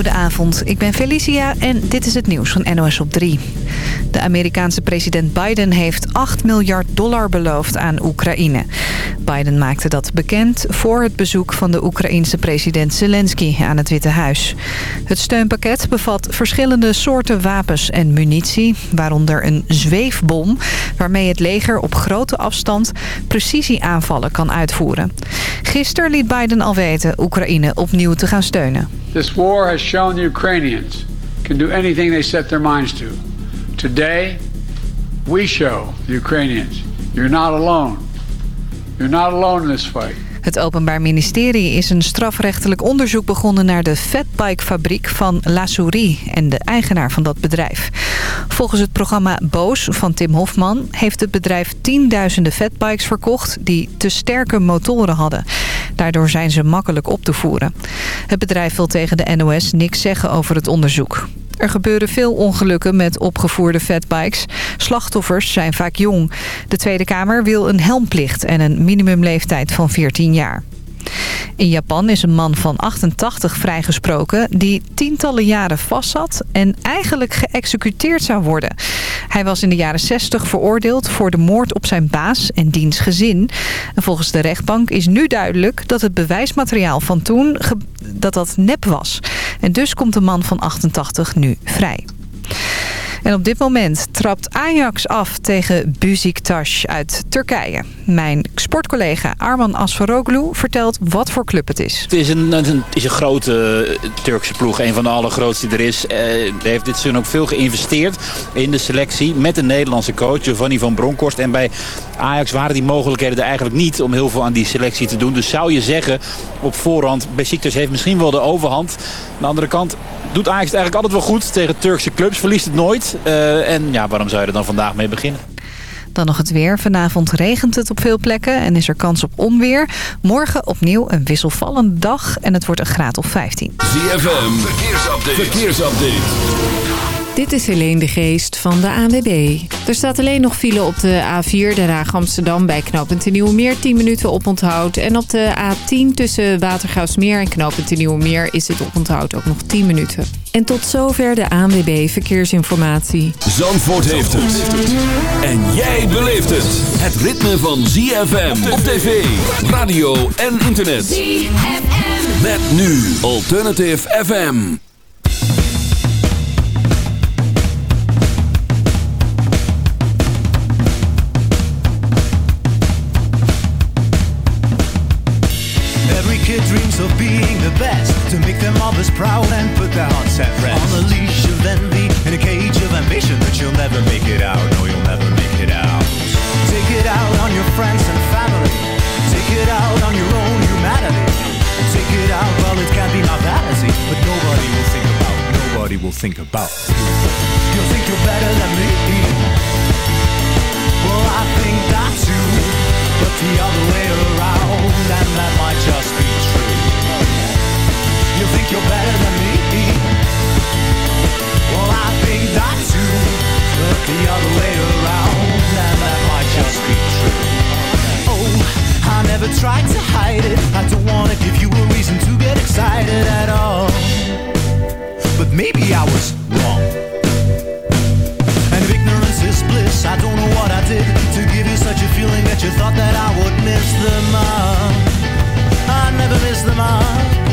Goedenavond, ik ben Felicia en dit is het nieuws van NOS op 3. De Amerikaanse president Biden heeft 8 miljard dollar beloofd aan Oekraïne. Biden maakte dat bekend voor het bezoek van de Oekraïense president Zelensky aan het Witte Huis. Het steunpakket bevat verschillende soorten wapens en munitie, waaronder een zweefbom... waarmee het leger op grote afstand precisieaanvallen kan uitvoeren. Gisteren liet Biden al weten Oekraïne opnieuw te gaan steunen. This war has shown Ukrainians can do anything they set their minds to. Today, we show the Ukrainians you're not alone. Not alone this fight. Het Openbaar Ministerie is een strafrechtelijk onderzoek begonnen naar de fatbike-fabriek van La Souris en de eigenaar van dat bedrijf. Volgens het programma Boos van Tim Hofman heeft het bedrijf tienduizenden fatbikes verkocht die te sterke motoren hadden. Daardoor zijn ze makkelijk op te voeren. Het bedrijf wil tegen de NOS niks zeggen over het onderzoek. Er gebeuren veel ongelukken met opgevoerde fatbikes. Slachtoffers zijn vaak jong. De Tweede Kamer wil een helmplicht en een minimumleeftijd van 14 jaar. In Japan is een man van 88 vrijgesproken die tientallen jaren vastzat en eigenlijk geëxecuteerd zou worden. Hij was in de jaren 60 veroordeeld voor de moord op zijn baas en diens gezin. En volgens de rechtbank is nu duidelijk dat het bewijsmateriaal van toen dat dat nep was. En dus komt de man van 88 nu vrij. En op dit moment trapt Ajax af tegen Besiktas uit Turkije. Mijn sportcollega Arman Asfaroglu vertelt wat voor club het is. Het is een, is een grote Turkse ploeg, een van de allergrootste die er is. Uh, heeft dit seizoen ook veel geïnvesteerd in de selectie met een Nederlandse coach, Giovanni van Bronckhorst. En bij Ajax waren die mogelijkheden er eigenlijk niet om heel veel aan die selectie te doen. Dus zou je zeggen op voorhand, Besiktas heeft misschien wel de overhand. Aan de andere kant doet Ajax het eigenlijk altijd wel goed tegen Turkse clubs. Verliest het nooit. Uh, en ja, waarom zou je er dan vandaag mee beginnen? Dan nog het weer. Vanavond regent het op veel plekken en is er kans op onweer. Morgen opnieuw een wisselvallende dag en het wordt een graad of 15. ZFM, verkeersupdate. verkeersupdate. Dit is Helene de Geest van de ANWB. Er staat alleen nog file op de A4 Den Haag Amsterdam bij knooppunt de Nieuwe 10 minuten oponthoud. En op de A10 tussen Watergraafsmeer en knooppunt de Nieuwe is het oponthoud ook nog 10 minuten. En tot zover de ANWB Verkeersinformatie. Zandvoort heeft het. En jij beleeft het. Het ritme van ZFM op tv, radio en internet. ZFM. Met nu Alternative FM. Their mothers proud and put their hearts at rest. On a leash of envy, in a cage of ambition But you'll never make it out, no you'll never make it out. Take it out on your friends and family. Take it out on your own humanity. Take it out, well it can be my vanity But nobody will think about, nobody will think about you. You think you're better than me. Well I think that too But the other way around And that might just be you think you're better than me? Well, I think that too the other way around that might just be true. Oh, I never tried to hide it. I don't wanna give you a reason to get excited at all. But maybe I was wrong. And if ignorance is bliss. I don't know what I did To give you such a feeling that you thought that I would miss the mark I never miss the mark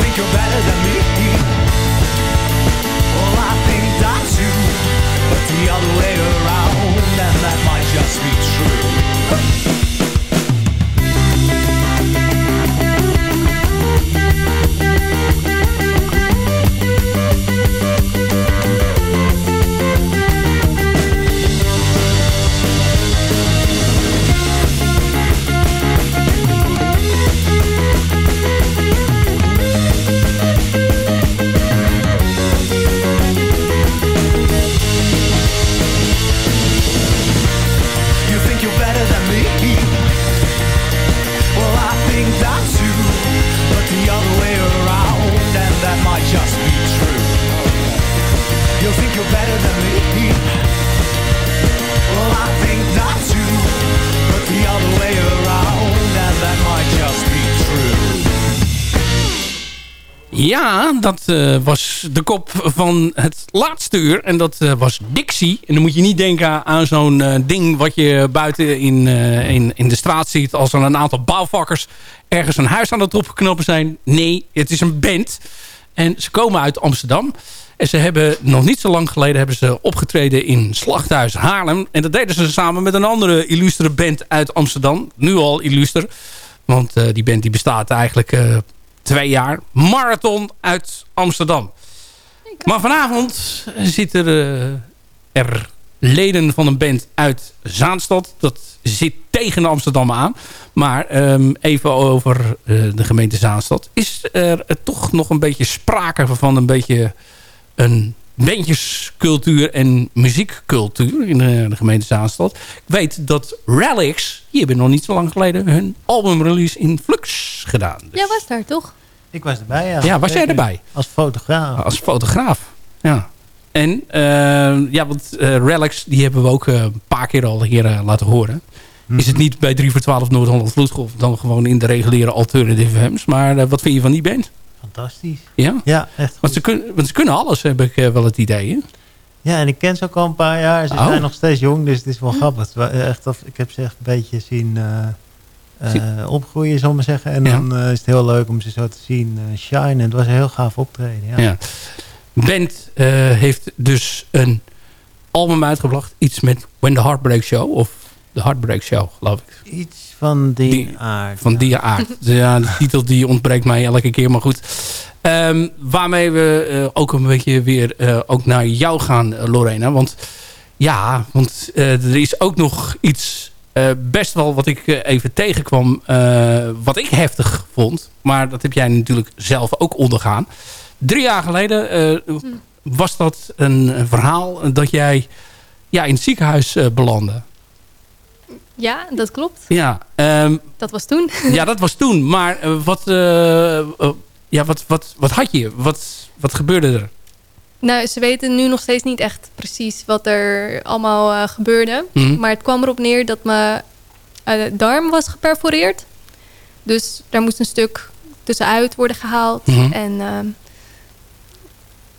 think you're better than me. Well, I think that's you But the other way around that might just be true. Ja, dat uh, was de kop van het laatste uur. En dat uh, was Dixie. En dan moet je niet denken aan zo'n uh, ding... wat je buiten in, in, in de straat ziet... als er een aantal bouwvakkers ergens een huis aan het opgeknopen zijn. Nee, het is een band. En ze komen uit Amsterdam. En ze hebben nog niet zo lang geleden... hebben ze opgetreden in Slachthuis Haarlem. En dat deden ze samen met een andere illustere band uit Amsterdam. Nu al illuster. Want die band die bestaat eigenlijk twee jaar. Marathon uit Amsterdam. Maar vanavond zitten er, er leden van een band uit Zaanstad. Dat zit tegen Amsterdam aan. Maar um, even over uh, de gemeente Zaanstad. Is er toch nog een beetje sprake van een beetje een bandjescultuur en muziekcultuur in de, de, gemeente Zaanstad. Ik weet dat Relics, die hebben nog niet zo lang geleden hun albumrelease in Flux gedaan. Dus. Ja, was daar toch? Ik was erbij, ja. Ja, was jij erbij? Als fotograaf. Als fotograaf, ja. En uh, ja, want uh, Relics, die hebben we ook uh, een paar keer al hier laten horen. Mm. Is het niet bij 3 voor 12 Noord-Holland Vloedgolf... dan gewoon in de reguliere alternative hems. Maar wat vind je van die band? Fantastisch. Ja? Ja, echt want ze, kun, want ze kunnen alles, heb ik wel het idee, hè? Ja, en ik ken ze ook al een paar jaar. Ze oh. zijn nog steeds jong, dus het is wel grappig. Echt, ik heb ze echt een beetje zien... Uh, opgroeien, zal ik maar zeggen. En ja. dan uh, is het heel leuk om ze zo te zien uh, shine. En het was een heel gaaf optreden. Ja. ja. Band heeft dus een album uitgebracht. Iets met When the Heartbreak Show. Of The Heartbreak Show, geloof ik. Iets van die, die aard. Van ja. die aard. ja, de titel die ontbreekt mij elke keer, maar goed. Um, waarmee we ook een beetje weer ook naar jou gaan, Lorena. Want ja, want er is ook nog iets uh, best wel wat ik uh, even tegenkwam, uh, wat ik heftig vond. Maar dat heb jij natuurlijk zelf ook ondergaan. Drie jaar geleden hmm. was dat een, een, verhaal dat jij ja, in het ziekenhuis belandde. Ja, dat klopt. Ja, um, dat was toen. ja, dat was toen. Maar wat, ja, wat, wat, wat had je? Wat, wat gebeurde er? Nou, ze weten nu nog steeds niet echt precies wat er allemaal uh, gebeurde. Mhm. Maar het kwam erop neer dat mijn uh, darm was geperforeerd. Dus daar moest een stuk tussenuit worden gehaald. Mhm. En uh,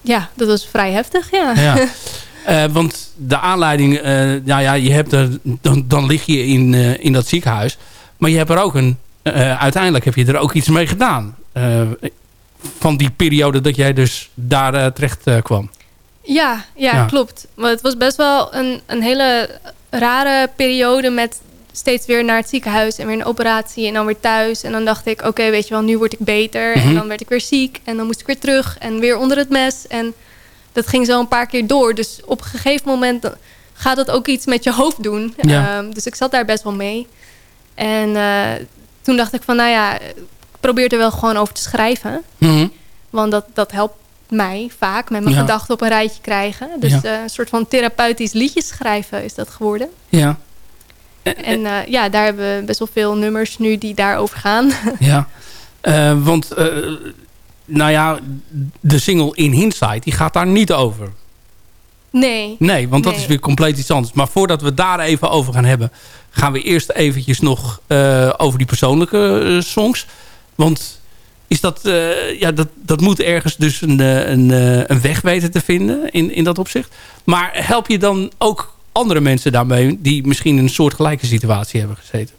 ja, dat was vrij heftig, ja. ja. Uh, want de aanleiding, nou ja, je hebt er, dan, dan lig je in, in dat ziekenhuis. Maar je hebt er ook een, uiteindelijk heb je er ook iets mee gedaan van die periode dat jij dus daar uh, terecht uh, kwam. Ja, ja, ja, klopt. Maar het was best wel een, een hele rare periode met steeds weer naar het ziekenhuis en weer een operatie en dan weer thuis. En dan dacht ik, oké, weet je wel, nu word ik beter. Mhm. En dan werd ik weer ziek en dan moest ik weer terug en weer onder het mes. En dat ging zo een paar keer door. Dus op een gegeven moment gaat dat ook iets met je hoofd doen. Ja. Um, dus ik zat daar best wel mee. En uh, toen dacht ik van, nou ja, probeer er wel gewoon over te schrijven. Mhm. Want dat, dat helpt mij vaak met mijn Ja. gedachten op een rijtje krijgen. Dus Ja. eh, een soort van therapeutisch liedjes schrijven is dat geworden. Ja. En eh, ja, daar hebben we best wel veel nummers nu die daarover gaan. Ja, Eh, want eh, nou ja, de single In Hindsight, die gaat daar niet over. nee. Nee, want dat is weer compleet iets anders. Maar voordat we daar even over gaan hebben, gaan we eerst eventjes nog eh, over die persoonlijke eh, songs. Want is dat, eh, ja, dat, dat moet ergens dus een, een, een weg weten te vinden in, in dat opzicht. Maar help je dan ook andere mensen daarmee die misschien in een soortgelijke situatie hebben gezeten?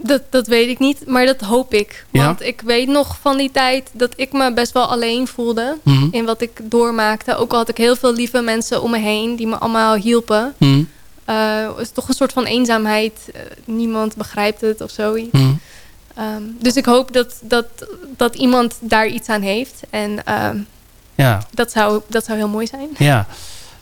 Dat, dat weet ik niet, maar dat hoop ik. Ja? Want ik weet nog van die tijd dat ik me best wel alleen voelde. Mhm. In wat ik doormaakte. Ook al had ik heel veel lieve mensen om me heen die me allemaal hielpen. Hm, Eh, het is toch een soort van eenzaamheid. Eh, niemand begrijpt het of zoiets. hm. Ehm, dus ik hoop dat, dat, dat iemand daar iets aan heeft. En ehm, Ja, dat, zou, dat zou heel mooi zijn. ja.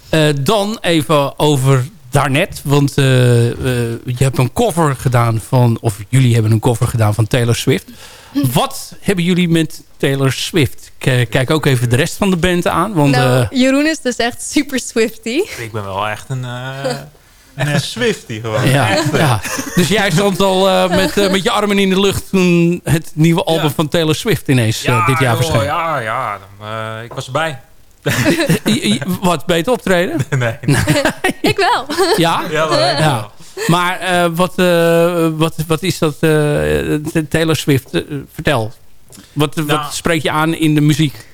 Eh, dan even over daarnet. Want eh, eh, je hebt een cover gedaan van... of jullie hebben een cover gedaan van Taylor Swift. Wat hebben jullie met Taylor Swift? K- Kijk ook even de rest van de band aan. Want, nou, eh, Jeroen is dus echt super Swifty. Ik ben wel echt een, eh echt een Swiftie gewoon. ja, ja. Dus jij stond al eh, met, met je armen in de lucht... toen het nieuwe album Ja. van Taylor Swift ineens Ja, dit jaar verscheen. Ja, ja. dan, eh, ik was erbij. Wat, beter optreden? nee. ik wel. Ja? Ja. Maar eh, wat, eh, wat, wat is dat, eh, Taylor Swift? Vertel. Wat, Nou. wat spreek je aan in de muziek?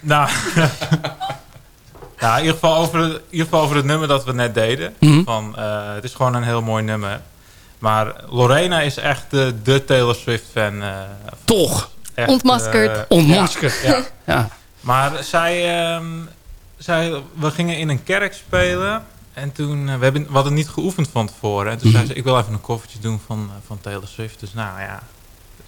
nou, nou, in, ieder geval over het, in ieder geval over het nummer dat we net deden. Mhm. van, eh, het is gewoon een heel mooi nummer. Maar Lorena is echt de, de Taylor Swift fan. eh, Toch? echt, Ontmaskerd. Ontmaskerd. Ja, ja. Maar zij, ehm, zij, we gingen in een kerk spelen. En toen, eh, we, hebben, we hadden niet geoefend van tevoren. En toen zei ze, ik wil even een koffertje doen van, eh, van Taylor Swift. Dus nou ja,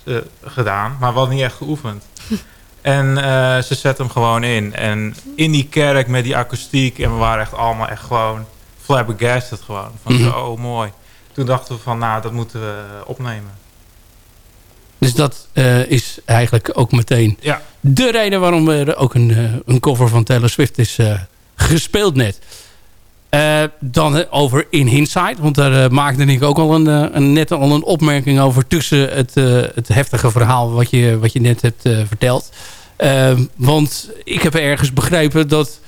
eh, gedaan. Maar we hadden niet echt geoefend. en ze zet hem gewoon in. En in die kerk met die akoestiek. En we waren echt allemaal echt gewoon flabbergasted gewoon. Van Mhm. zo, oh mooi. Toen dachten we van, nou, dat moeten we opnemen. Dus dat eh, is eigenlijk ook meteen Ja. de reden waarom er ook een, eh, een cover van Taylor Swift is eh, gespeeld net. Dan over In Hindsight. Want daar maakte ik ook al een, een, net al een opmerking over... tussen het, het heftige verhaal wat je, wat je net hebt verteld. Eh, want ik heb ergens begrepen dat...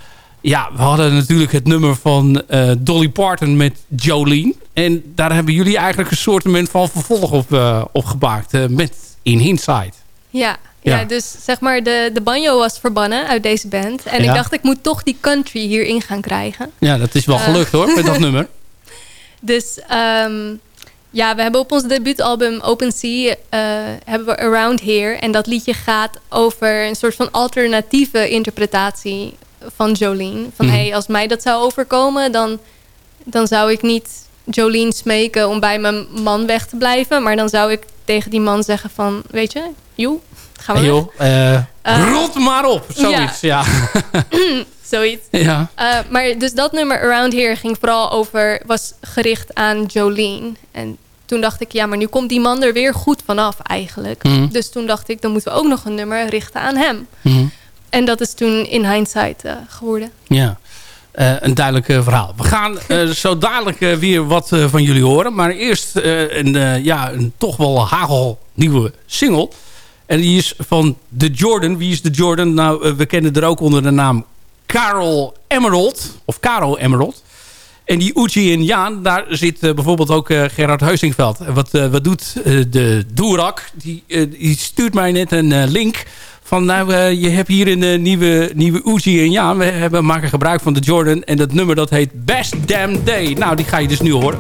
Ja, we hadden natuurlijk het nummer van eh, Dolly Parton met Jolene. En daar hebben jullie eigenlijk een soort van vervolg op, eh, op gemaakt. eh, met In Hindsight. Ja, ja. Ja. dus zeg maar de, de banjo was verbannen uit deze band. En Ja. ik dacht, ik moet toch die country hierin gaan krijgen. Ja, dat is wel gelukt hoor, met dat nummer. Dus ehm, ja, we hebben op ons debuutalbum Open Sea hebben we Around Here. En dat liedje gaat over een soort van alternatieve interpretatie van Jolene. Van Mhm. hey, als mij dat zou overkomen, dan, dan zou ik niet Jolene smeken om bij mijn man weg te blijven. Maar dan zou ik tegen die man zeggen van, weet je, joe, gaan we Hey, joh, eh, Eh, rot maar op, zoiets. Ja. Zoiets. Ja. Eh, maar dus dat nummer Around Here ging vooral over, was gericht aan Jolene. En toen dacht ik, ja, maar nu komt die man er weer goed vanaf eigenlijk. Mhm. Dus toen dacht ik, dan moeten we ook nog een nummer richten aan hem. Mhm. En dat is toen in hindsight eh, geworden. Ja. Eh, een duidelijk eh, verhaal. We gaan zo dadelijk weer wat van jullie horen. Maar eerst een, ja, een toch wel hagelnieuwe single. En die is van The Jordan. Wie is The Jordan? Nou, we kennen er ook onder de naam Carol Emerald. Of Caro Emerald. En die Uchi en Jaan, daar zit bijvoorbeeld ook Gerard Heusingveld. Wat, wat doet de Doerak? Die, die stuurt mij net een link van nou, eh, je hebt hier een eh, nieuwe, nieuwe Uzi en Jaan. We hebben, maken gebruik van de Jordan en dat nummer dat heet Best Damn Day. Nou, die ga je dus nu horen.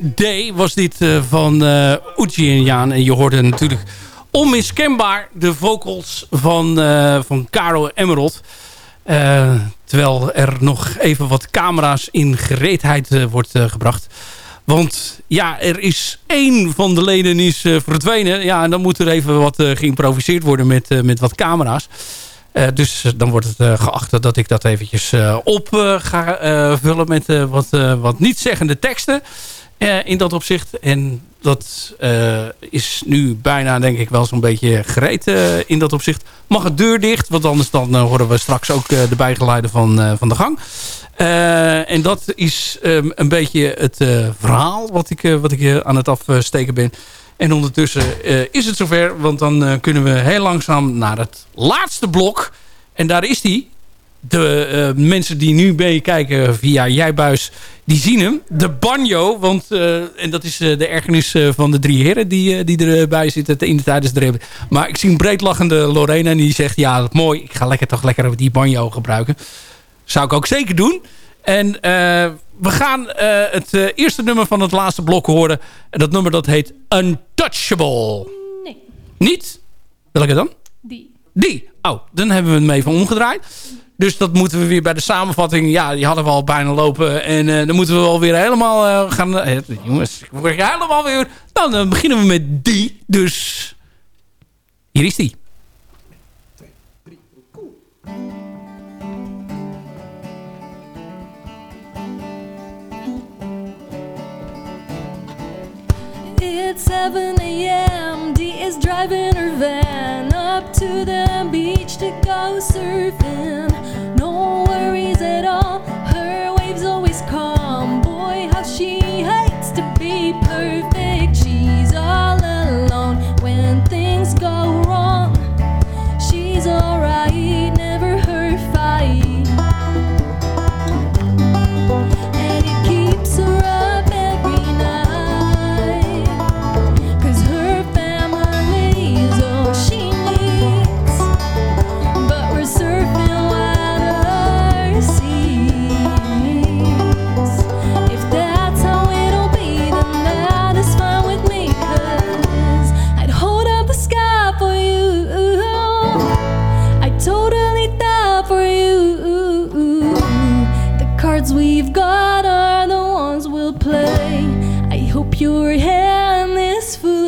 Day was dit eh, van uh, Uchi en Jaan. En je hoorde natuurlijk onmiskenbaar de vocals van, eh, van Caro Emerald. Eh, terwijl er nog even wat camera's in gereedheid eh, wordt eh, gebracht. Want ja, er is één van de leden is eh, verdwenen. Ja, en dan moet er even wat eh, geïmproviseerd worden met, eh, met wat camera's. Eh, dus eh, dan wordt het eh, geacht dat ik dat eventjes eh, op eh, ga eh, vullen met eh, wat, eh, wat niet-zeggende teksten. In dat opzicht. En dat eh, is nu bijna denk ik wel zo'n beetje gereed eh, in dat opzicht. Mag het deur dicht, want anders dan eh, horen we straks ook de bijgeluiden van, van de gang. En dat is ehm, een beetje het verhaal wat ik, eh, wat ik aan het afsteken ben. En ondertussen is het zover, want dan kunnen we heel langzaam naar het laatste blok. En daar is die. De eh, mensen die nu meekijken via Jijbuis, die zien hem. De banjo, want, eh, en dat is eh, de ergernis van de drie heren die, die erbij zitten in de tijdens de. Maar ik zie een breedlachende Lorena en die zegt, ja mooi, ik ga lekker toch lekker die banjo gebruiken. Zou ik ook zeker doen. En we gaan het eerste nummer van het laatste blok horen. En dat nummer dat heet Untouchable. Nee. Niet? Welke dan? Die. Die. Oh, dan hebben we hem even omgedraaid. Dus dat moeten we weer bij de samenvatting... Ja, die hadden we al bijna lopen. En eh, dan moeten we wel weer helemaal eh, gaan... eh, jongens, ik word helemaal weer... Dan beginnen we met die. Dus hier is die. It's 7 a.m. Dee is driving her van up to the beach to go surfing. She hates to be perfect. We've are the ones we'll play. I hope your hand is full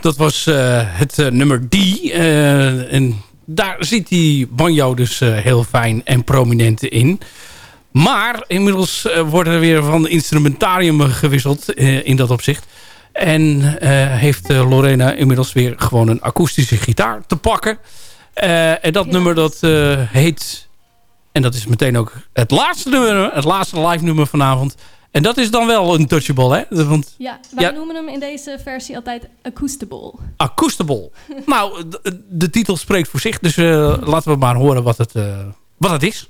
dat was eh, het eh, nummer D. Eh, en daar zit die banjo dus heel fijn en prominent in. Maar inmiddels wordt er weer van instrumentarium gewisseld in dat opzicht. En heeft Lorena inmiddels weer gewoon een akoestische gitaar te pakken. En dat nummer dat heet... En dat is meteen ook het laatste nummer, het laatste live nummer vanavond. En dat is dan wel een touchable, hè? Want Ja, wij Ja. noemen hem in deze versie altijd Acoustable. Acoustable. nou, de, de titel spreekt voor zich. Dus eh, laten we maar horen wat het, eh, wat het is.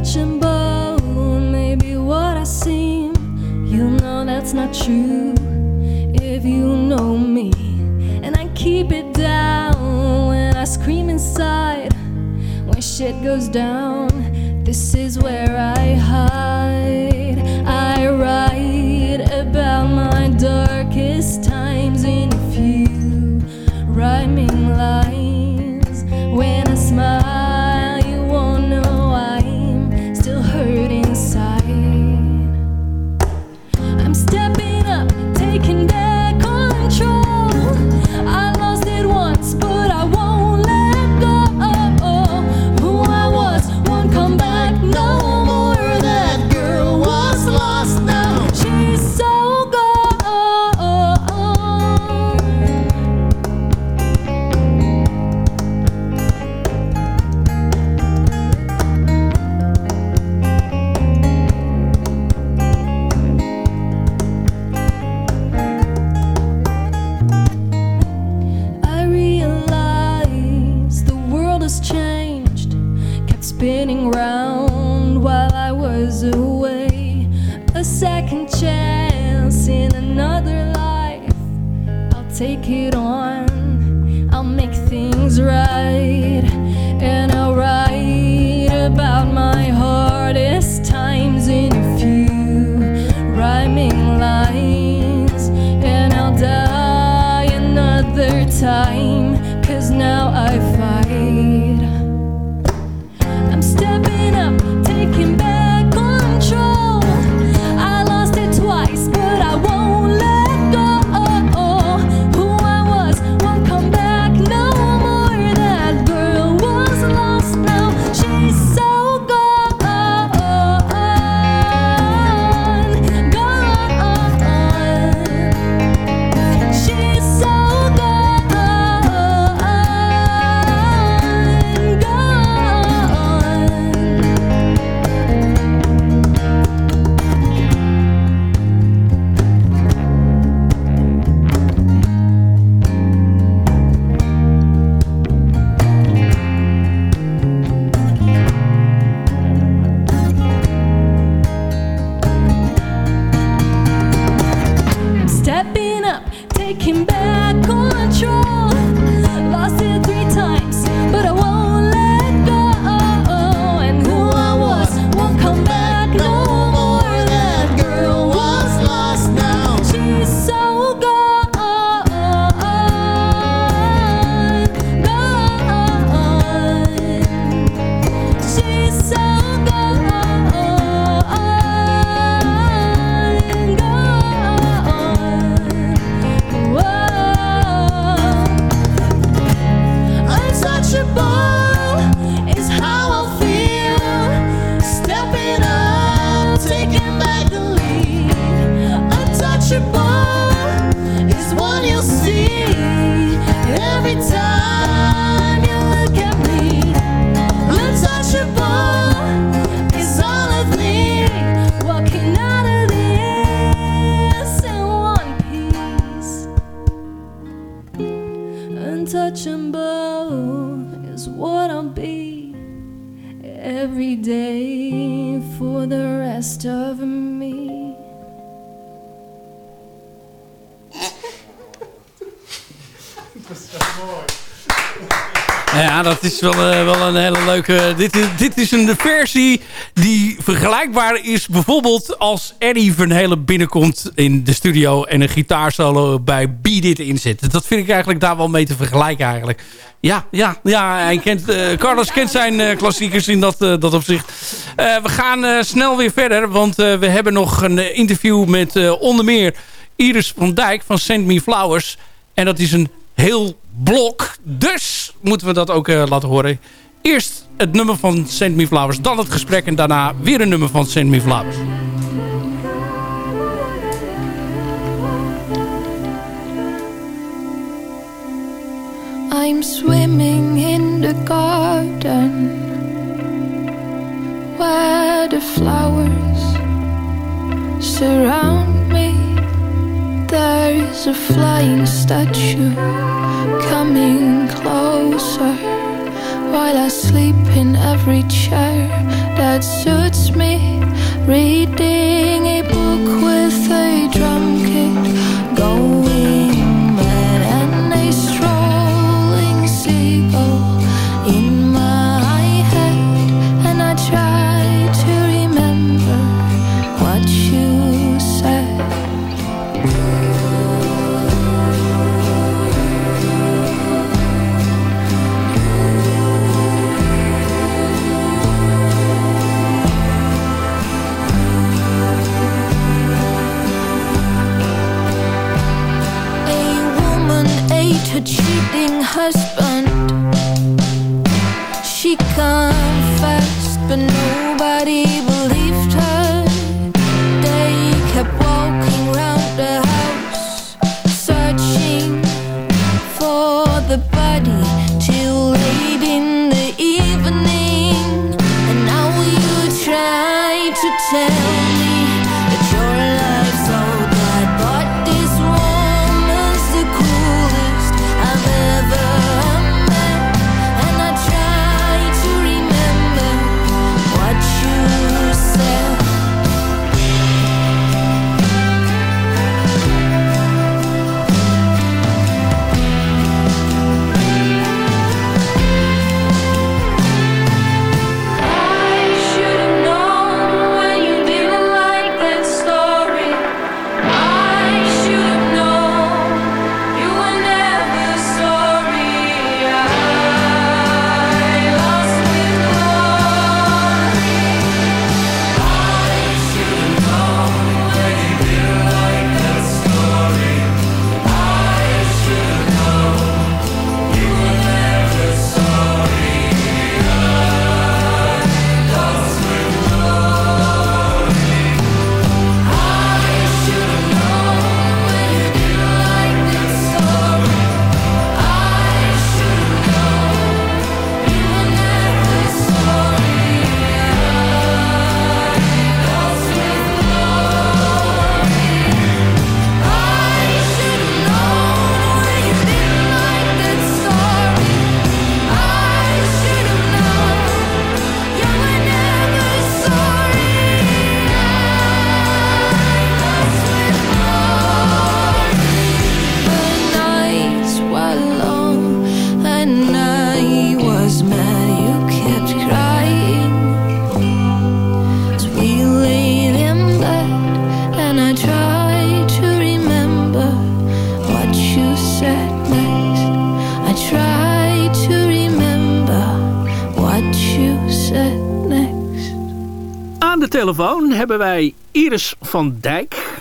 Untouchable, maybe what I seem. You know that's not true if you know me. And I keep it down when I scream inside. When shit goes down, this is where I hide. I write about my darkest times in a few rhyming lines. Spinning round while I was away. A second chance in another life. I'll take it on, I'll make things right, eh, wel een hele leuke... Dit, is- dit is een versie die vergelijkbaar is... bijvoorbeeld als Eddie Van Halen binnenkomt in de studio... en een gitaarsolo bij Beat It inzet. Dat vind ik eigenlijk daar wel mee te vergelijken eigenlijk. Ja, ja, ja hij kent, eh, Carlos kent zijn eh, klassiekers in dat, eh, dat opzicht. Eh, we gaan eh, snel weer verder, want eh, we hebben nog een eh, interview met eh, onder meer Iris van Dijk van Send Me Flowers. En dat is een heel blok, dus moeten we dat ook eh, laten horen. Eerst het nummer van Send Me dan het gesprek en daarna weer een nummer van Send Me. I'm swimming in the garden where the flowers surround me. There is a flying statue coming closer while I sleep in every chair that suits me. Reading a book with a drum kit going wij Iris van Dijk.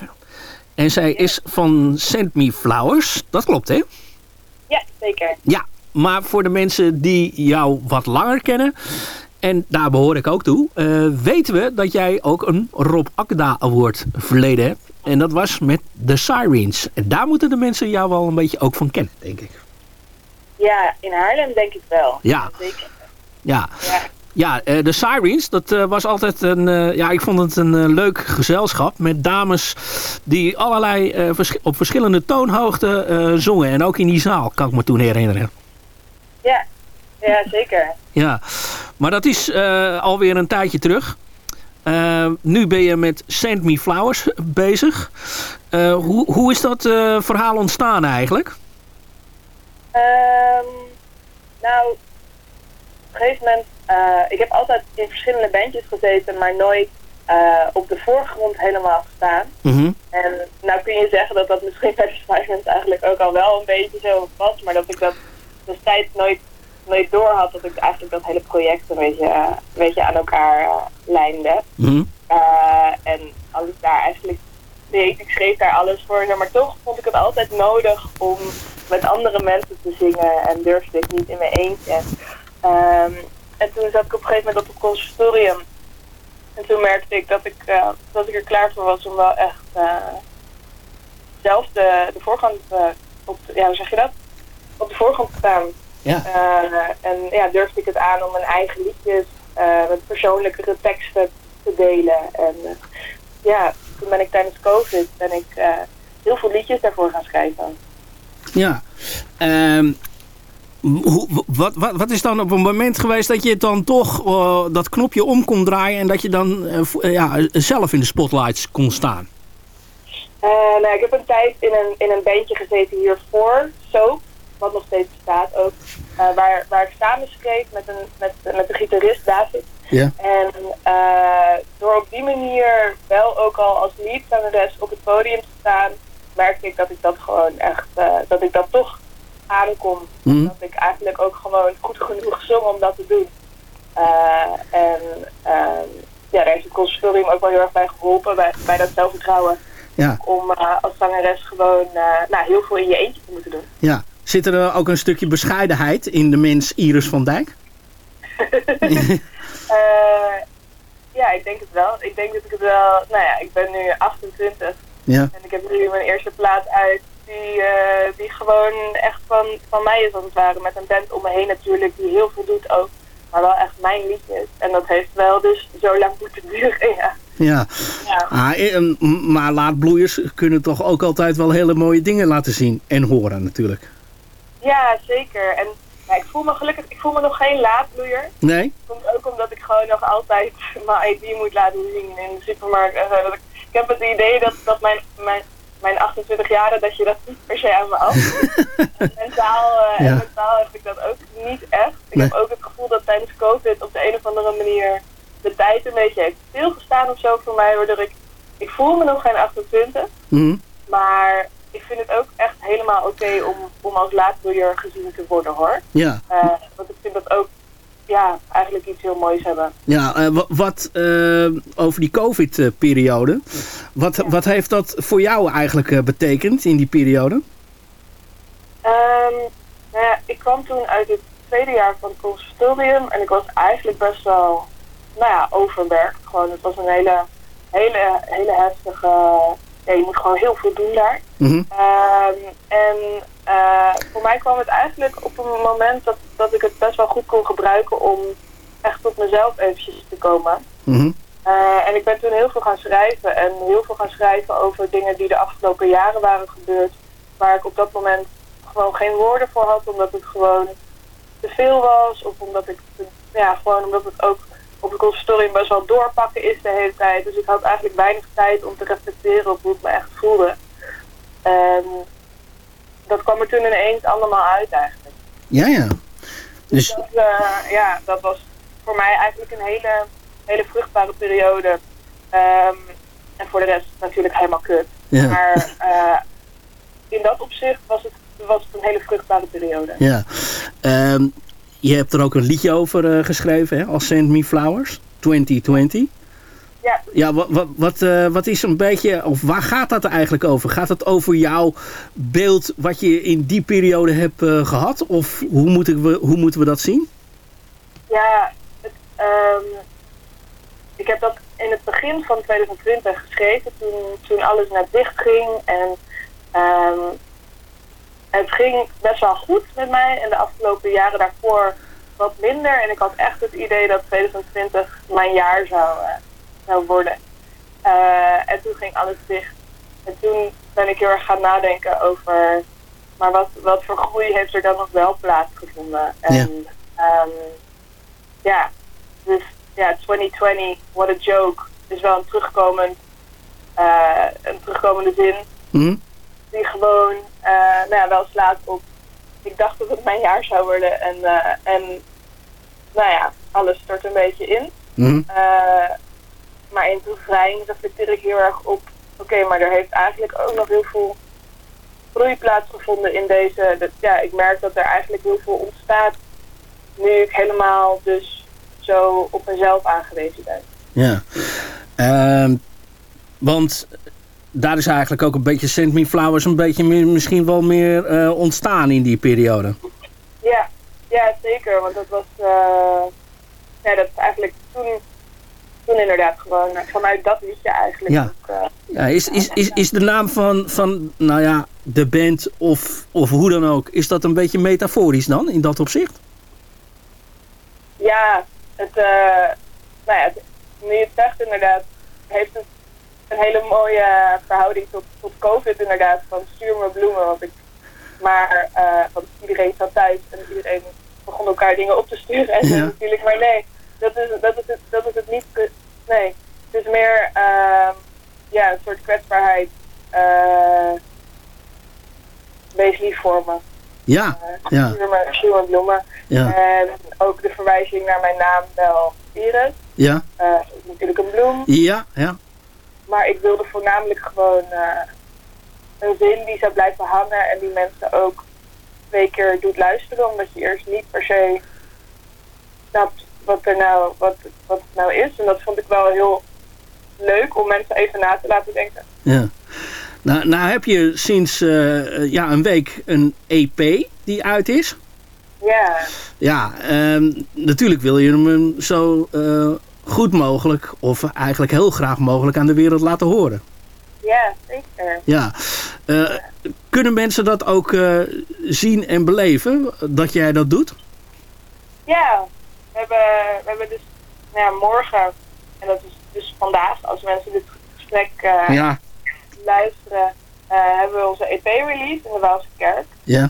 En zij is van Send Me Flowers. Dat klopt, hè? Ja, zeker. Ja, maar voor de mensen die jou wat langer kennen... en daar behoor ik ook toe... eh, weten we dat jij ook een Rob Akda Award verleden hebt. En dat was met The Sirens. En daar moeten de mensen jou wel een beetje ook van kennen, denk ik. Ja, in Haarlem denk ik wel. Ja. Zeker. Ja. Ja. Ja, eh, de Sirens, dat eh, was altijd een... eh, ja, ik vond het een leuk gezelschap met dames die allerlei op verschillende toonhoogten zongen. En ook in die zaal, kan ik me toen herinneren. Ja, ja zeker. Ja, maar dat is alweer een tijdje terug. Nu ben je met Send Me Flowers bezig. Hoe, hoe is dat verhaal ontstaan eigenlijk? Ehm, nou, een gegeven moment, eh, ik heb altijd in verschillende bandjes gezeten, maar nooit eh, op de voorgrond helemaal gestaan. Mhm. En nou kun je zeggen dat dat misschien bij de eigenlijk ook al wel een beetje zo was, maar dat ik dat destijds nooit, nooit door had, dat ik eigenlijk dat hele project een beetje, eh, een beetje aan elkaar lijnde. Mhm. En als ik daar eigenlijk deed, ik schreef daar alles voor, maar toch vond ik het altijd nodig om met andere mensen te zingen en durfde ik niet in mijn eentje. Ehm, en toen zat ik op een gegeven moment op het conservatorium en toen merkte ik dat ik, eh, dat ik er klaar voor was om wel echt eh, zelf de, de voorgrond, eh, op, ja, hoe zeg je dat? Op de voorgrond te staan. Ja. En ja, durfde ik het aan om mijn eigen liedjes met persoonlijkere teksten te delen. En ja, toen ben ik tijdens COVID ben ik heel veel liedjes daarvoor gaan schrijven. Ja. Ehm, hoe, wat, wat, wat is dan op een moment geweest dat je dan toch eh, dat knopje om kon draaien... en dat je dan eh, eh, ja, zelf in de spotlights kon staan? Nou, ik heb een tijd in een, in een bandje gezeten hiervoor, Soap, wat nog steeds bestaat ook. waar, waar ik samen schreef met een, met, met de gitarist David. Ja. En door op die manier wel ook al als leadzangeres op het podium te staan, merkte ik dat ik dat gewoon echt, dat ik dat toch aankom. Mhm. Dat ik eigenlijk ook gewoon goed genoeg zong om dat te doen. Eh, en ehm, ja, daar heeft het conservatorium ook wel heel erg bij geholpen, bij, bij dat zelfvertrouwen. Ja. Om eh, als zangeres gewoon eh, nou, heel veel in je eentje te moeten doen. Ja. Zit er ook een stukje bescheidenheid in de mens Iris van Dijk? Ja, ik denk het wel. Ik denk dat ik het wel... Nou ja, ik ben nu 28 Ja. en ik heb nu mijn eerste plaat uit die, eh, die gewoon echt van, van mij is als het ware. Met een band om me heen natuurlijk die heel veel doet ook. Maar wel echt mijn liedjes. En dat heeft wel dus zo lang moeten duren, ja. Ja. Ja. Ah, eh, maar laatbloeiers kunnen toch ook altijd wel hele mooie dingen laten zien en horen natuurlijk. Ja, zeker. En ja, ik voel me gelukkig, ik voel me nog geen laadbloeier. Nee? komt ook omdat ik gewoon nog altijd mijn ID moet laten zien in de supermarkt. ik heb het idee dat, dat mijn, mijn, mijn 28 jaren, dat je dat niet per se aan me af. En mentaal, eh, Ja. en mentaal heb ik dat ook niet echt. Ik Nee. heb ook het gevoel dat tijdens COVID op de een of andere manier de tijd een beetje heeft stilgestaan of zo voor mij. Waardoor ik, ik voel me nog geen 28. Mhm. Maar ik vind het ook echt helemaal oké om, om als laadbloeier gezien te worden hoor. Ja. Eh, want ik vind dat ook ja, eigenlijk iets heel moois hebben. Ja, eh, wa- wat eh, over die COVID-periode. Wat, wat heeft dat voor jou eigenlijk eh, betekend in die periode? Ehm, nou ja, ik kwam toen uit het tweede jaar van het conservatorium en ik was eigenlijk best wel, nou ja, overwerkt. Gewoon, het was een hele, hele, hele heftige, ja, je moet gewoon heel veel doen daar. Mhm. Ehm, en eh, voor mij kwam het eigenlijk op een moment dat, dat ik het best wel goed kon gebruiken om echt tot mezelf eventjes te komen. Mhm. Eh, en ik ben toen heel veel gaan schrijven en heel veel gaan schrijven over dingen die de afgelopen jaren waren gebeurd. Waar ik op dat moment gewoon geen woorden voor had, omdat het gewoon te veel was. Of omdat ik, ja, gewoon omdat het ook op het conservatorium best wel doorpakken is de hele tijd. Dus ik had eigenlijk weinig tijd om te reflecteren op hoe het me echt voelde. En dat kwam er toen ineens allemaal uit eigenlijk. Ja, ja. Dus, Dat, eh, ja, dat was voor mij eigenlijk een hele, hele vruchtbare periode. Ehm, en voor de rest natuurlijk helemaal kut. Ja. Maar eh, in dat opzicht was het, was het een hele vruchtbare periode. ja. Ehm, je hebt er ook een liedje over eh, geschreven, hè? Als Send Me Flowers, 2020. Ja. Ja, wat, wat, wat, eh, wat is een beetje, of waar gaat dat eigenlijk over? Gaat het over jouw beeld wat je in die periode hebt eh, gehad? Of hoe moeten, we, hoe moeten we dat zien? Ja, het, ehm, ik heb dat in het begin van 2020 geschreven, toen, toen alles net dicht ging. En ehm, het ging best wel goed met mij. En de afgelopen jaren daarvoor wat minder. En ik had echt het idee dat 2020 mijn jaar zou, uh, zou worden. Uh, en toen ging alles dicht. En toen ben ik heel erg gaan nadenken over... maar wat, wat voor groei heeft er dan nog wel plaatsgevonden? En ja, um, ja dus ja, 2020, what a joke, is wel een terugkomend... Uh, een terugkomende zin. Mm. Die gewoon nou ja, wel slaat op... Ik dacht dat het mijn jaar zou worden. En, en nou ja, alles stort een beetje in. Mm. Maar in refrein reflecteer ik heel erg op... Oké, maar er heeft eigenlijk ook nog heel veel groei plaatsgevonden in deze... Dat, ja, ik merk dat er eigenlijk heel veel ontstaat... nu ik helemaal dus zo op mezelf aangewezen ben. Ja. Uh, want daar is eigenlijk ook een beetje Send Me Flowers... een beetje meer, misschien wel meer uh, ontstaan in die periode. Ja, ja, zeker. Want dat was... Uh, ja, dat is eigenlijk toen, toen inderdaad gewoon vanuit dat liedje eigenlijk. Ja, ook, uh, ja is, is, is, is de naam van, van nou ja, de band of, of hoe dan ook... is dat een beetje metaforisch dan, in dat opzicht? Ja, het... Uh, nou ja, het, nu je het zegt inderdaad... heeft het een hele mooie verhouding tot, tot COVID inderdaad. Van stuur me bloemen, want ik... Maar uh, want iedereen zat thuis en iedereen begon elkaar dingen op te sturen. En Ja. natuurlijk, maar nee, dat is, dat is, het, dat is het niet. Nee, het is meer uh, ja, een soort kwetsbaarheid. Uh, wees lief voor me. Ja, ja. Stuur me, stuur me bloemen. Ja. En ook de verwijzing naar mijn naam wel Iris. Ja, Uh, is natuurlijk een bloem. ja, ja. Maar ik wilde voornamelijk gewoon uh, een zin die zou blijven hangen en die mensen ook twee keer doet luisteren. Omdat je eerst niet per se snapt wat, er nou, wat, wat het nou is. En dat vond ik wel heel leuk om mensen even na te laten denken. ja. Nou, nou heb je sinds eh, ja, een week een EP die uit is. Ja, Ja, ehm, natuurlijk wil je hem zo eh, goed mogelijk, of eigenlijk heel graag mogelijk aan de wereld laten horen. ja, zeker. Ja. Eh, kunnen mensen dat ook eh, zien en beleven, dat jij dat doet? Ja, we hebben, we hebben dus nou ja, morgen, en dat is dus vandaag, als mensen dit gesprek uh, Ja. luisteren, uh, hebben we onze EP-release in de Waalse Kerk. Ja.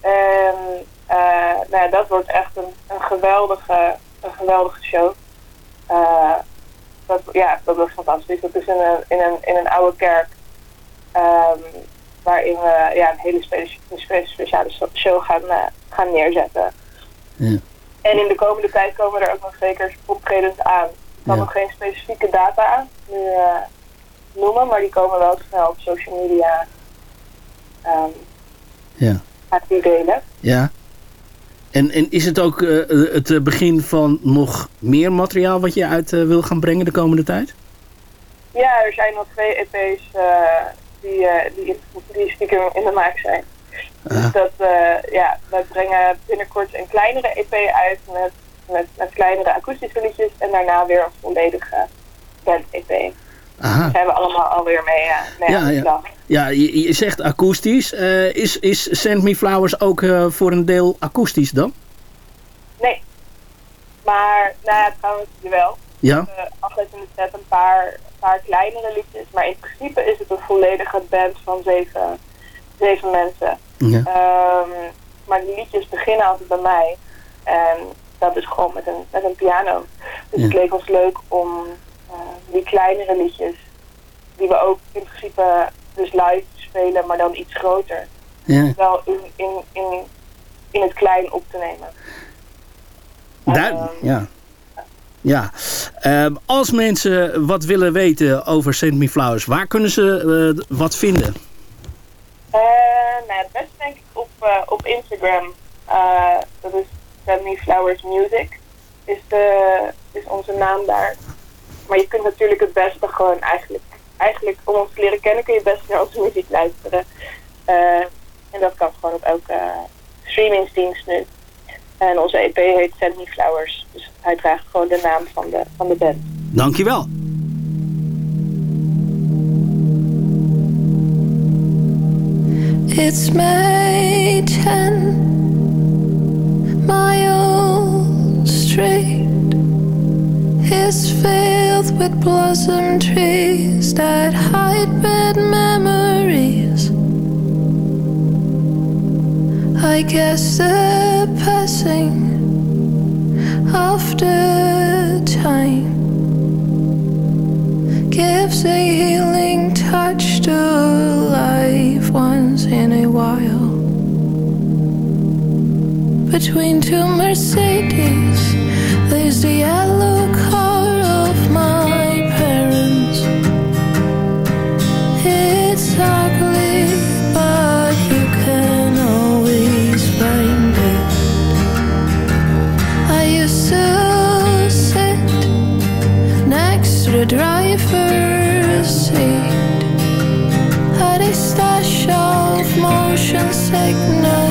En uh, nou ja, dat wordt echt een, een, geweldige, een geweldige show. dat, ja, dat wordt fantastisch. Dat is in een, in een, in een oude kerk. Um, waarin we ja, een hele spe speciale show gaan, gaan neerzetten. Ja. En in de komende tijd komen er ook nog zeker optredens aan. Ik kan Ja. nog geen specifieke data nu uh, noemen, maar die komen wel snel op social media um, Ja. gaat die delen. Ja. En, en is het ook uh, het begin van nog meer materiaal wat je uit uh, wil gaan brengen de komende tijd? Ja, er zijn nog twee EP's die, die, die stiekem in de maak zijn. Dus dat, ja, wij brengen binnenkort een kleinere EP uit met, met, met kleinere akoestische liedjes en daarna weer een volledige band-EP. Aha. Daar zijn we allemaal alweer mee, mee ja, aan de slag. Ja, je, je zegt akoestisch. Uh, is, is Send Me Flowers ook uh, voor een deel akoestisch dan? Nee. Maar, nou ja, trouwens wel. Ja. Uh, altijd in de set een paar, paar kleinere liedjes. Maar in principe is het een volledige band van zeven, zeven mensen. Ja. Um, maar de liedjes beginnen altijd bij mij. En dat is gewoon met een, met een piano. Dus ja. het leek ons leuk om uh, die kleinere liedjes, die we ook in principe dus live spelen, maar dan iets groter. Ja. Wel in, in, in, in het klein op te nemen. Daar, um, ja. Ja. Um, als mensen wat willen weten over Send Me Flowers, waar kunnen ze uh, wat vinden? Uh, nou, het beste denk ik op, uh, op Instagram. Uh, dat is Me Flowers Music. Is, de, is onze naam daar. Maar je kunt natuurlijk het beste gewoon eigenlijk... Eigenlijk om ons te leren kennen kun je best naar onze muziek luisteren. en dat kan gewoon op elke streamingsdienst nu. En onze EP heet Send Flowers. Dus hij draagt gewoon de naam van de, van de band. Dankjewel. It's Mayton, my old street is filled with blossom trees that hide bad memories. I guess the passing after time gives a healing touch to life once in a while. Between two Mercedes there's the yellow car of my parents. It's like signal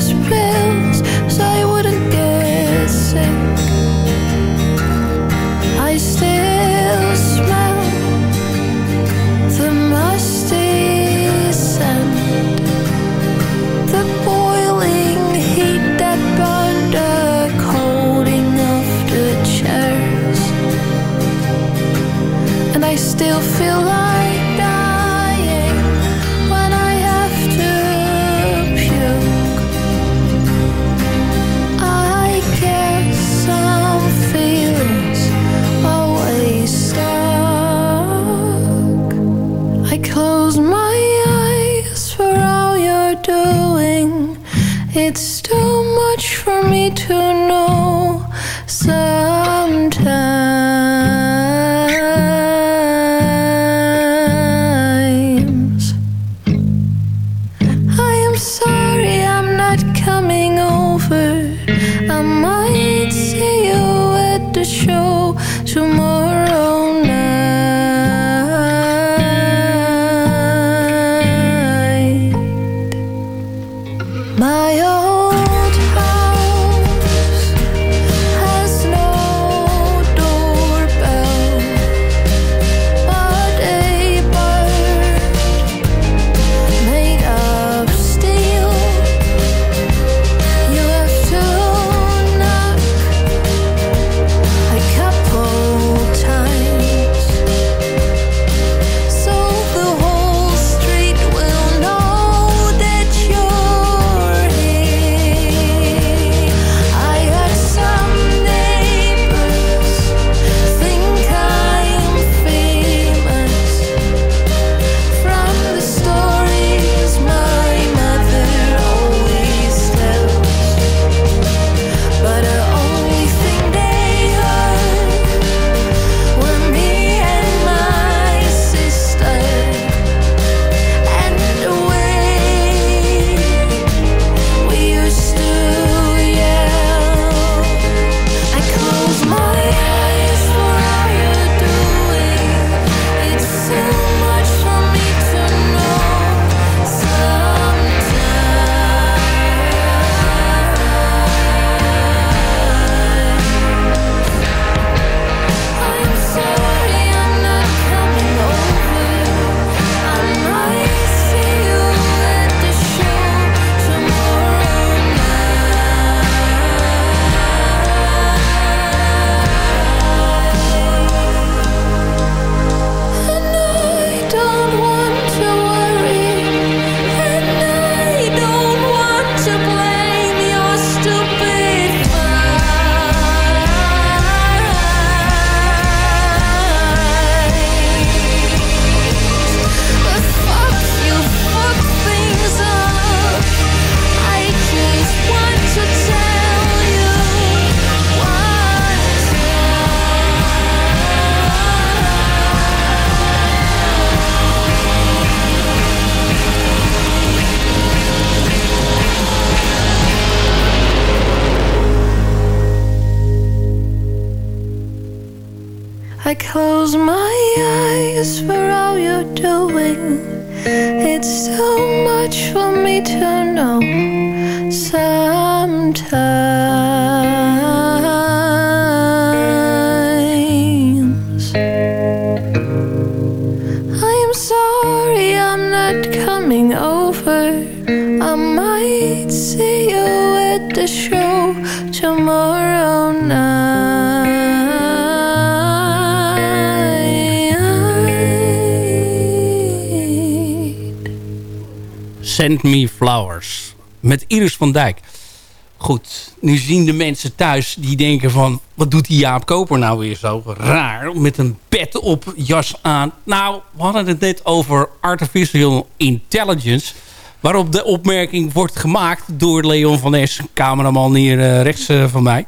Zien de mensen thuis die denken van... wat doet die Jaap Koper nou weer zo raar? Met een pet op, jas aan. Nou, we hadden het net over artificial intelligence... waarop de opmerking wordt gemaakt door Leon van Es... cameraman hier eh, rechts eh, van mij.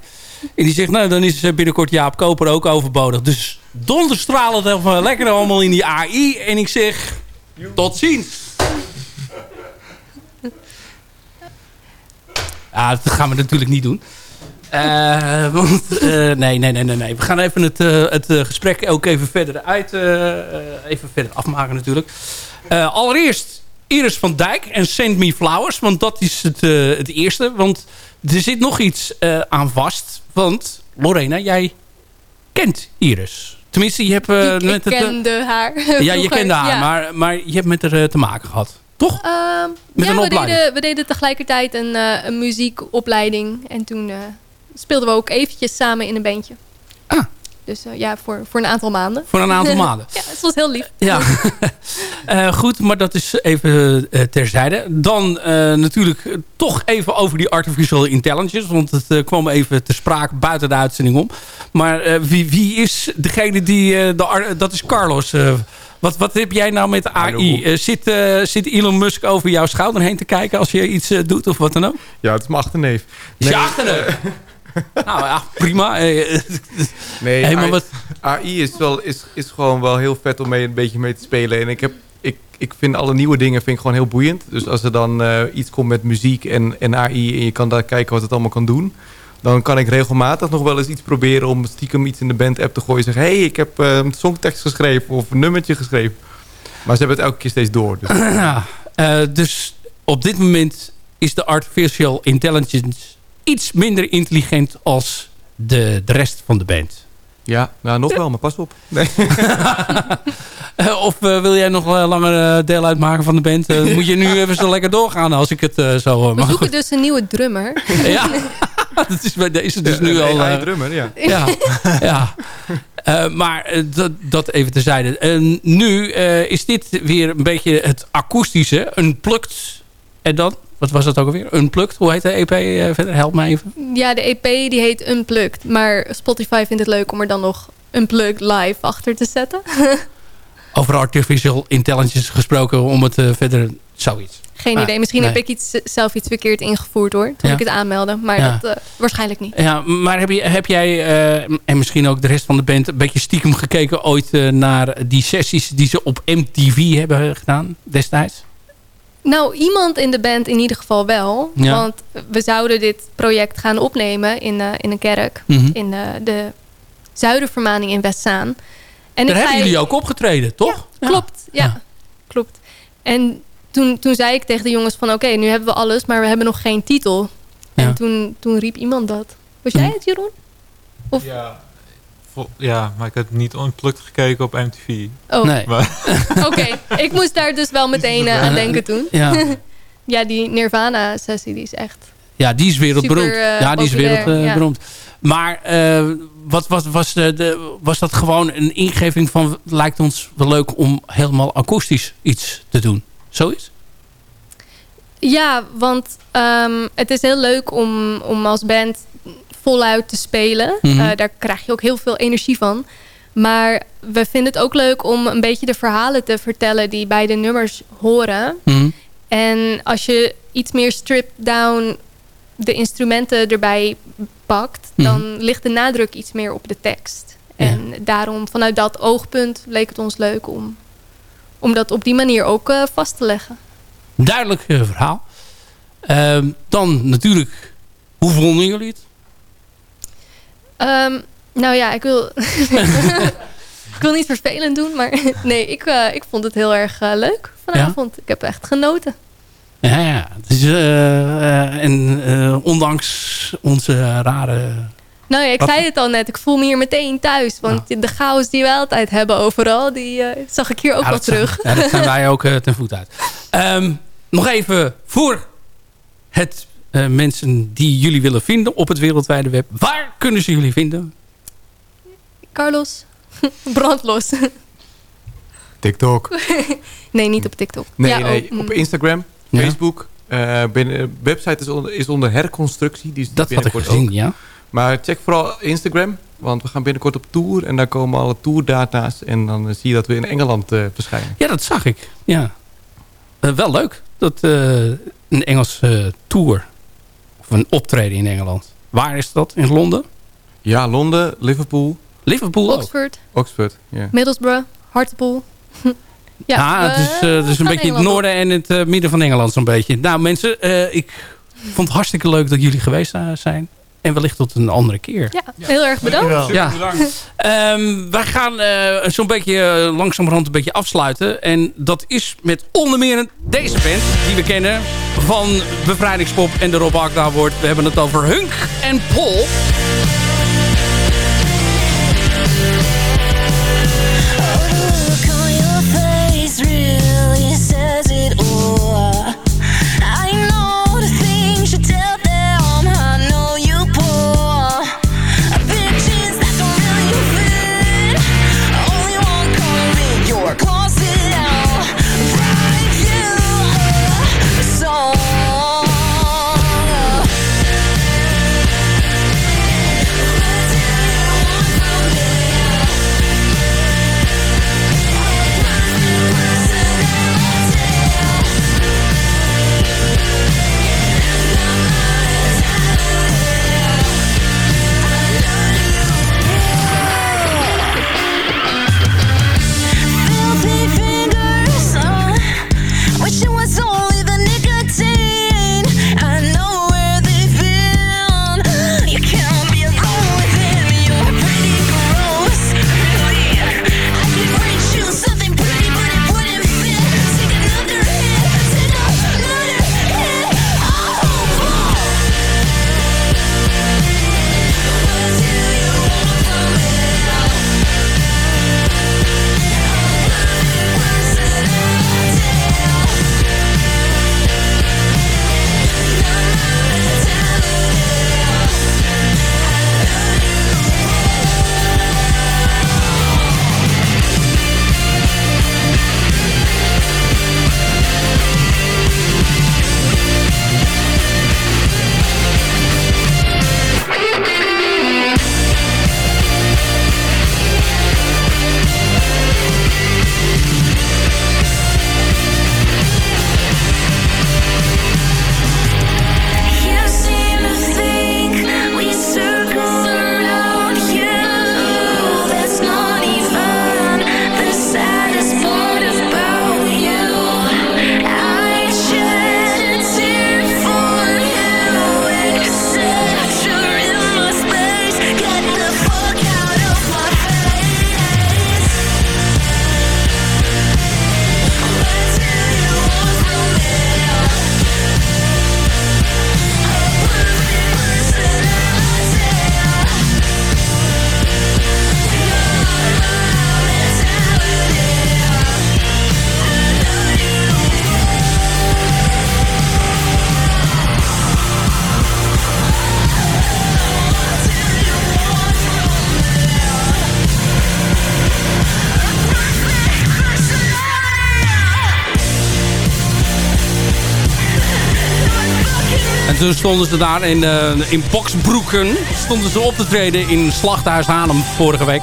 En die zegt, nou, dan is eh, binnenkort Jaap Koper ook overbodig. Dus donderstralen lekker allemaal in die AI. En ik zeg, tot ziens. Ja, dat gaan we natuurlijk niet doen. Eh, want, eh, nee, nee, nee, nee, nee. We gaan even het, eh, het gesprek ook even verder uit, even verder afmaken natuurlijk. Allereerst Iris van Dijk en Send Me Flowers. Want dat is het, het eerste. Want er zit nog iets aan vast. Want Lorena, jij kent Iris. Tenminste, je hebt... ik met ik het, kende haar. ja, je kende haar. ja. Maar, maar je hebt met haar te maken gehad. Toch? Ehm, ja, we deden, we deden tegelijkertijd een, eh, een muziekopleiding. En toen eh, speelden we ook eventjes samen in een bandje. Ah. Dus eh, ja, voor, voor een aantal maanden. Voor een aantal maanden. ja, het was heel lief. Ja, goed, maar dat is even terzijde. Dan natuurlijk toch even over die artificial intelligence. Want het kwam even te sprake buiten de uitzending om. Maar wie, wie is degene die... de dat is Carlos. Wat, wat heb jij nou met AI? Eh, zit, eh, zit Elon Musk over jouw schouder heen te kijken als je iets eh, doet of wat dan ook? Ja, het is mijn achterneef. Is je achterneef? nou ja, prima. Nee, Hey, maar AI, wat- AI is, wel, is, is gewoon wel heel vet om mee, een beetje mee te spelen. En ik, heb, ik, ik vind alle nieuwe dingen vind ik gewoon heel boeiend. Dus als er dan iets komt met muziek en, en AI... en je kan daar kijken wat het allemaal kan doen... dan kan ik regelmatig nog wel eens iets proberen... om stiekem iets in de band-app te gooien. Hé, hey, ik heb eh, een songtekst geschreven of een nummertje geschreven. Maar ze hebben het elke keer steeds door. Dus. Eh, dus op dit moment is de artificial intelligence iets minder intelligent als de, de rest van de band. Ja, nou nog wel, maar pas op. Nee. Eh, of wil jij nog langer deel uitmaken van de band? Eh, moet je nu even zo lekker doorgaan als ik het eh, zo... uh, We zoeken dus een nieuwe drummer. Ja, dat is bij deze dus nu Een al... eh, AI-drummer, ja. Ja, ja. Eh, maar eh, dat, dat even terzijde. En nu eh, is dit weer een beetje het akoestische. Unplugged. En dan, wat was dat ook alweer? Unplugged, hoe heet de EP eh, verder? Help me even. Ja, de EP die heet Unplugged. Maar Spotify vindt het leuk om er dan nog Unplugged live achter te zetten. Over artificial intelligence gesproken om het verder zoiets. Geen Ah, idee. Misschien nee. heb ik iets, zelf iets verkeerd ingevoerd hoor. Toen Ja. ik het aanmeldde. Maar Ja. dat, eh, waarschijnlijk niet. Ja, maar heb, je, heb jij, eh, en misschien ook de rest van de band... een beetje stiekem gekeken ooit eh, naar die sessies... die ze op MTV hebben gedaan destijds? Nou, iemand in de band in ieder geval wel. Ja. Want we zouden dit project gaan opnemen in, eh, in een kerk. Mhm. In eh, de Zuidervermaning in Westzaan. En Daar hebben zei- jullie ook opgetreden, toch? Klopt, ja. Klopt. En toen, toen zei ik tegen de jongens van... oké, nu hebben we alles, maar we hebben nog geen titel. En toen, toen riep iemand dat. Was jij het, Jeroen? Of, Ja. Ja, maar ik heb niet unplugged gekeken op MTV. Oh. Nee. Oké, ik moest daar dus wel meteen eh, aan denken toen. Ja. ja, die Nirvana-sessie, die is echt... Ja, die is wereldberoemd. Super, eh, ja, die is wereldberoemd. Maar eh, wat, wat, was, de, de, was dat gewoon een ingeving van... het lijkt ons wel leuk om helemaal akoestisch iets te doen? Zoiets? Ja, want ehm, het is heel leuk om, om als band voluit te spelen. Mhm. Eh, daar krijg je ook heel veel energie van. Maar we vinden het ook leuk om een beetje de verhalen te vertellen die bij de nummers horen. Mhm. En als je iets meer stripped down de instrumenten erbij pakt, Mhm. dan ligt de nadruk iets meer op de tekst. En daarom, vanuit dat oogpunt, leek het ons leuk om, om dat op die manier ook eh, vast te leggen. Duidelijk eh, verhaal. Ehm, dan natuurlijk, hoe vonden jullie het? Ehm, nou ja, ik wil, ik wil niet vervelend doen, maar nee, ik, eh, ik vond het heel erg leuk vanavond. Ik heb echt genoten. Ja, ja. Het is, eh, en ondanks onze rare... Nou ja, ik Wat- zei het al net, ik voel me hier meteen thuis. Want de chaos die we altijd hebben overal, die eh, zag ik hier ook Ja, wel zijn- terug. ja, dat zijn wij ook eh, ten voet uit. Ehm, nog even voor het eh, mensen die jullie willen vinden op het wereldwijde web. Waar kunnen ze jullie vinden? Carlos, brandlos. TikTok. nee, niet op TikTok. Nee, Ja, nee. op, mm. op Instagram, Ja. Facebook. eh binnen, website is onder, is onder herconstructie. Die is Dat had ik gezien, ook. ja. Maar check vooral Instagram. Want we gaan binnenkort op tour. En daar komen alle tourdata's. En dan eh, zie je dat we in Engeland eh, verschijnen. Ja, dat zag ik. Ja. Eh, wel leuk. Dat eh, een Engelse tour. Of een optreden in Engeland. Waar is dat? In Londen? Ja, Londen, Liverpool. Liverpool ook. Oxford, Oxford, ja. Middlesbrough, Hartlepool. Ja, ja, het is, eh, het is een beetje het Engeland noorden en het eh, midden van Engeland zo'n beetje. Nou mensen, eh, ik vond het hartstikke leuk dat jullie geweest zijn. En wellicht tot een andere keer. Ja, heel erg bedankt. Ja. Ehm, wij gaan eh, zo'n beetje eh, langzamerhand een beetje afsluiten. En dat is met onder meer deze band die we kennen van Bevrijdingspop en de Rob Agda wordt. We hebben het over Hunk en Paul. Toen stonden ze daar in, eh, in boksbroeken. Stonden ze op te treden in Slachthuis Haarlem vorige week.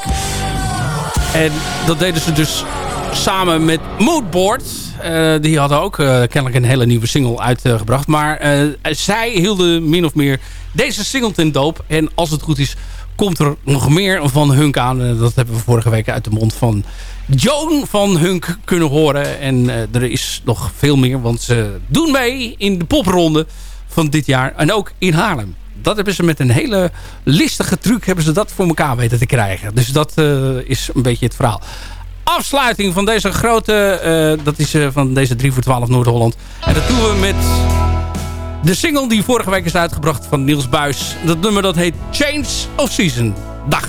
En dat deden ze dus samen met Moodboard. Eh, die hadden ook eh, kennelijk een hele nieuwe single uitgebracht. maar zij hielden min of meer deze single ten doop. En als het goed is, komt er nog meer van Hunk aan. Dat hebben we vorige week uit de mond van Joan van Hunk kunnen horen. En er is nog veel meer, want ze doen mee in de popronde van dit jaar. En ook in Haarlem. Dat hebben ze met een hele listige truc hebben ze dat voor elkaar weten te krijgen. Dus dat eh, is een beetje het verhaal. Afsluiting van deze grote, eh, dat is eh, van deze 3 voor 12 Noord-Holland. En dat doen we met de single die vorige week is uitgebracht van Niels Buis. Dat nummer dat heet Change of Season. Dag.